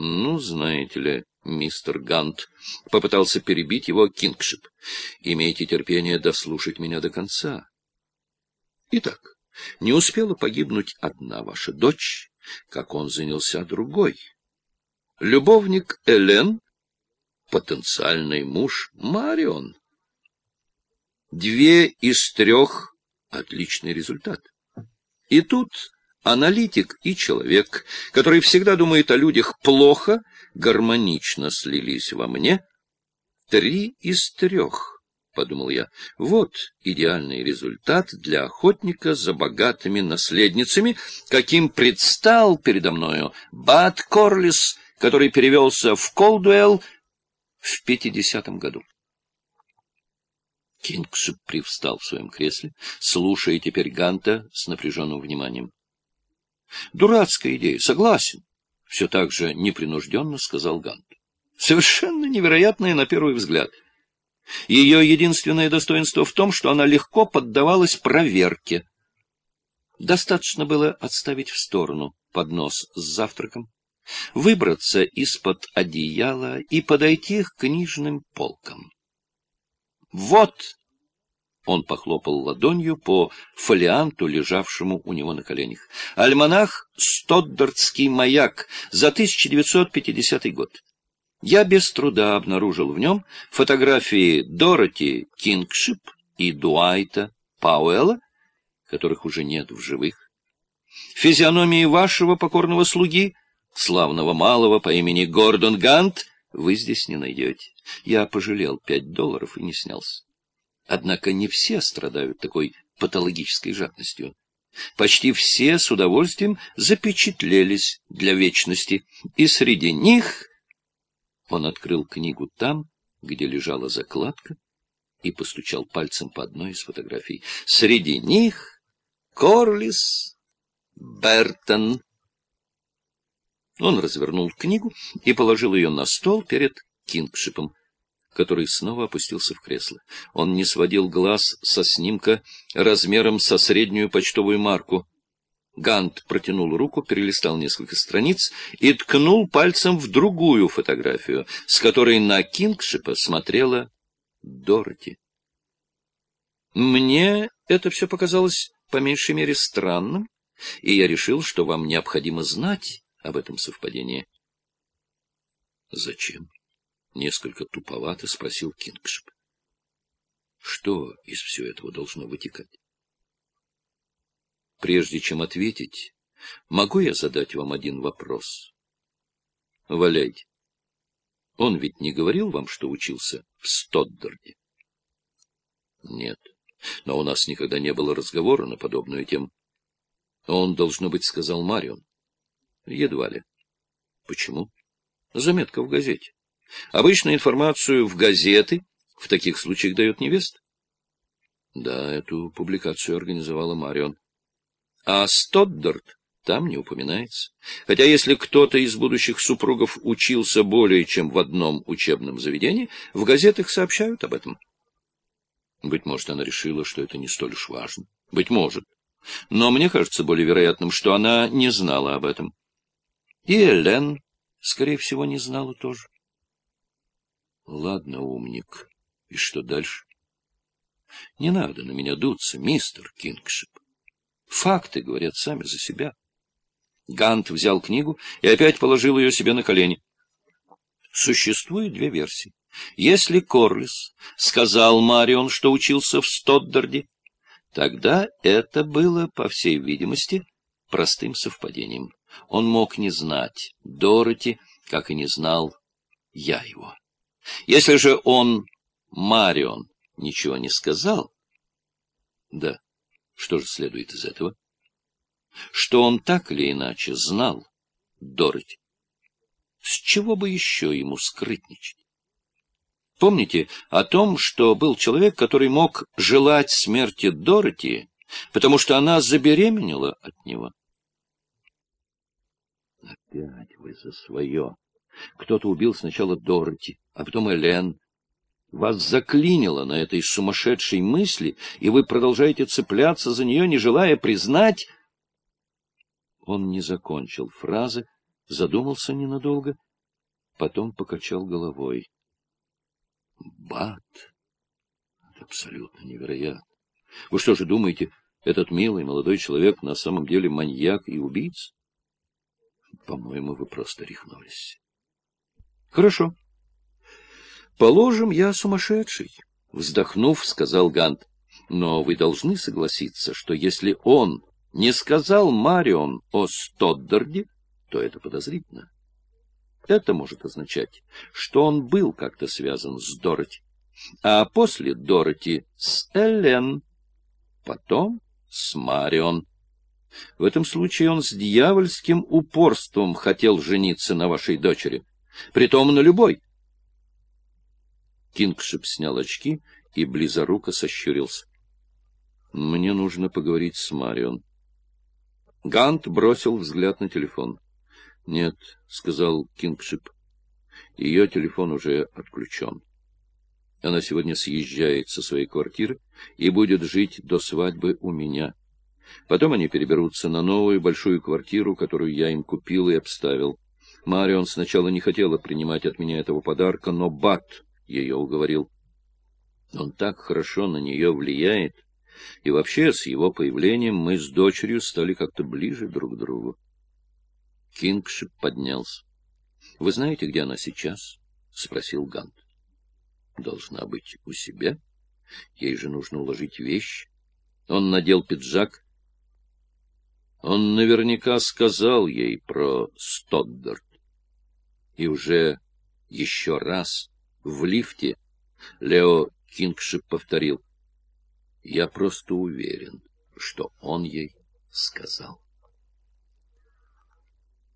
Ну, знаете ли, мистер Гант, — попытался перебить его Кингшип, — имейте терпение дослушать меня до конца. Итак, не успела погибнуть одна ваша дочь, как он занялся другой. Любовник Элен, потенциальный муж Марион. Две из трех — отличный результат. И тут аналитик и человек, который всегда думает о людях плохо, гармонично слились во мне. Три из трех, — подумал я, — вот идеальный результат для охотника за богатыми наследницами, каким предстал передо мною Бат Корлис, который перевелся в Колдуэлл в пятидесятом году. Кингшип привстал в своем кресле, слушая теперь Ганта с напряженным вниманием. Дурацкая идея, согласен. Все так же непринужденно сказал Гант. Совершенно невероятная на первый взгляд. Ее единственное достоинство в том, что она легко поддавалась проверке. Достаточно было отставить в сторону поднос с завтраком, выбраться из-под одеяла и подойти к книжным полкам. Вот он похлопал ладонью по фолианту, лежавшему у него на коленях. Альманах «Стоддардский маяк» за 1950 год. Я без труда обнаружил в нем фотографии Дороти Кингшип и Дуайта Пауэлла, которых уже нет в живых. Физиономии вашего покорного слуги, славного малого по имени Гордон Гант, вы здесь не найдете. Я пожалел пять долларов и не снялся. Однако не все страдают такой патологической жадностью. Почти все с удовольствием запечатлелись для вечности, и среди них... Он открыл книгу там, где лежала закладка, и постучал пальцем по одной из фотографий. Среди них Корлис Бертон. Он развернул книгу и положил ее на стол перед Кингшипом который снова опустился в кресло. Он не сводил глаз со снимка размером со среднюю почтовую марку. Гант протянул руку, перелистал несколько страниц и ткнул пальцем в другую фотографию, с которой на Кингшипа смотрела Дороти. Мне это все показалось по меньшей мере странным, и я решил, что вам необходимо знать об этом совпадении. — Зачем? Несколько туповато спросил Кингшип. Что из всего этого должно вытекать? Прежде чем ответить, могу я задать вам один вопрос? Валяйте. Он ведь не говорил вам, что учился в Стоддарде? Нет. Но у нас никогда не было разговора на подобную тему. Он, должно быть, сказал Марион. Едва ли. Почему? Заметка в газете. Обычно информацию в газеты в таких случаях дает невеста. Да, эту публикацию организовала Марион. А Стоддарт там не упоминается. Хотя если кто-то из будущих супругов учился более чем в одном учебном заведении, в газетах сообщают об этом. Быть может, она решила, что это не столь уж важно. Быть может. Но мне кажется более вероятным, что она не знала об этом. И Элен, скорее всего, не знала тоже. Ладно, умник. И что дальше? Не надо на меня дуться, мистер Кингшип. Факты говорят сами за себя. Гант взял книгу и опять положил ее себе на колени. Существует две версии. Если Корлис сказал Марион, что учился в Стоддарде, тогда это было, по всей видимости, простым совпадением. Он мог не знать Дороти, как и не знал я его. Если же он, Марион, ничего не сказал, да, что же следует из этого? Что он так или иначе знал Дороти. С чего бы еще ему скрытничать? Помните о том, что был человек, который мог желать смерти Дороти, потому что она забеременела от него? Опять вы за свое. Кто-то убил сначала Дороти, а потом Элен. Вас заклинило на этой сумасшедшей мысли, и вы продолжаете цепляться за нее, не желая признать... Он не закончил фразы, задумался ненадолго потом покачал головой. Бат? Это абсолютно невероятно. Вы что же думаете, этот милый молодой человек на самом деле маньяк и убийца? По-моему, вы просто рехнулись. Хорошо. Положим, я сумасшедший. Вздохнув, сказал Гант. Но вы должны согласиться, что если он не сказал Марион о Стоддарде, то это подозрительно. Это может означать, что он был как-то связан с Дороти, а после Дороти с Элен, потом с Марион. В этом случае он с дьявольским упорством хотел жениться на вашей дочери, притом на любой. Кингшип снял очки и близоруко сощурился. — Мне нужно поговорить с Марион. Гант бросил взгляд на телефон. — Нет, — сказал Кингшип, — ее телефон уже отключен. Она сегодня съезжает со своей квартиры и будет жить до свадьбы у меня. Потом они переберутся на новую большую квартиру, которую я им купил и обставил. Марион сначала не хотела принимать от меня этого подарка, но Бат ее уговорил. Он так хорошо на нее влияет, и вообще с его появлением мы с дочерью стали как-то ближе друг к другу. Кингшип поднялся. — Вы знаете, где она сейчас? — спросил Гант. — Должна быть у себя. Ей же нужно уложить вещи. Он надел пиджак. Он наверняка сказал ей про Стоддарт. И уже еще раз в лифте Лео Кингшип повторил. Я просто уверен, что он ей сказал.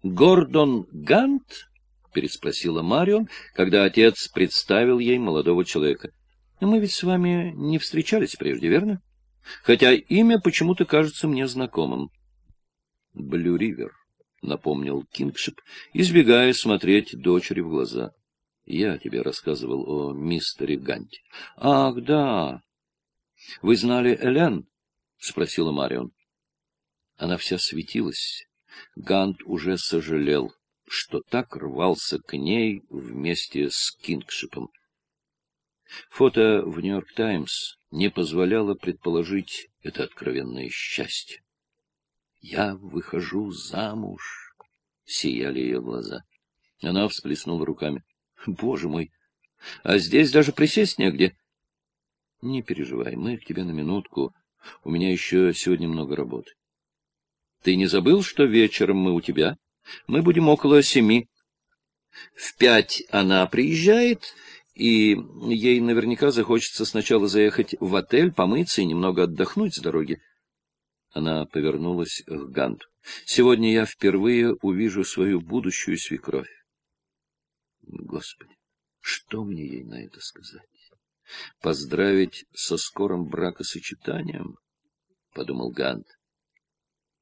«Гордон Гант?» — переспросила Марион, когда отец представил ей молодого человека. «Мы ведь с вами не встречались прежде, верно? Хотя имя почему-то кажется мне знакомым». «Блю Ривер», — напомнил Кингшип, избегая смотреть дочери в глаза. «Я тебе рассказывал о мистере Ганте». «Ах, да! Вы знали Элен?» — спросила Марион. Она вся светилась Гант уже сожалел, что так рвался к ней вместе с Кингшипом. Фото в «Нью-Йорк Таймс» не позволяло предположить это откровенное счастье. «Я выхожу замуж!» — сияли ее глаза. Она всплеснула руками. «Боже мой! А здесь даже присесть негде!» «Не переживай, мы к тебе на минутку. У меня еще сегодня много работы. Ты не забыл, что вечером мы у тебя? Мы будем около семи. В пять она приезжает, и ей наверняка захочется сначала заехать в отель, помыться и немного отдохнуть с дороги. Она повернулась к Ганту. Сегодня я впервые увижу свою будущую свекровь. Господи, что мне ей на это сказать? Поздравить со скорым бракосочетанием? — подумал Гант.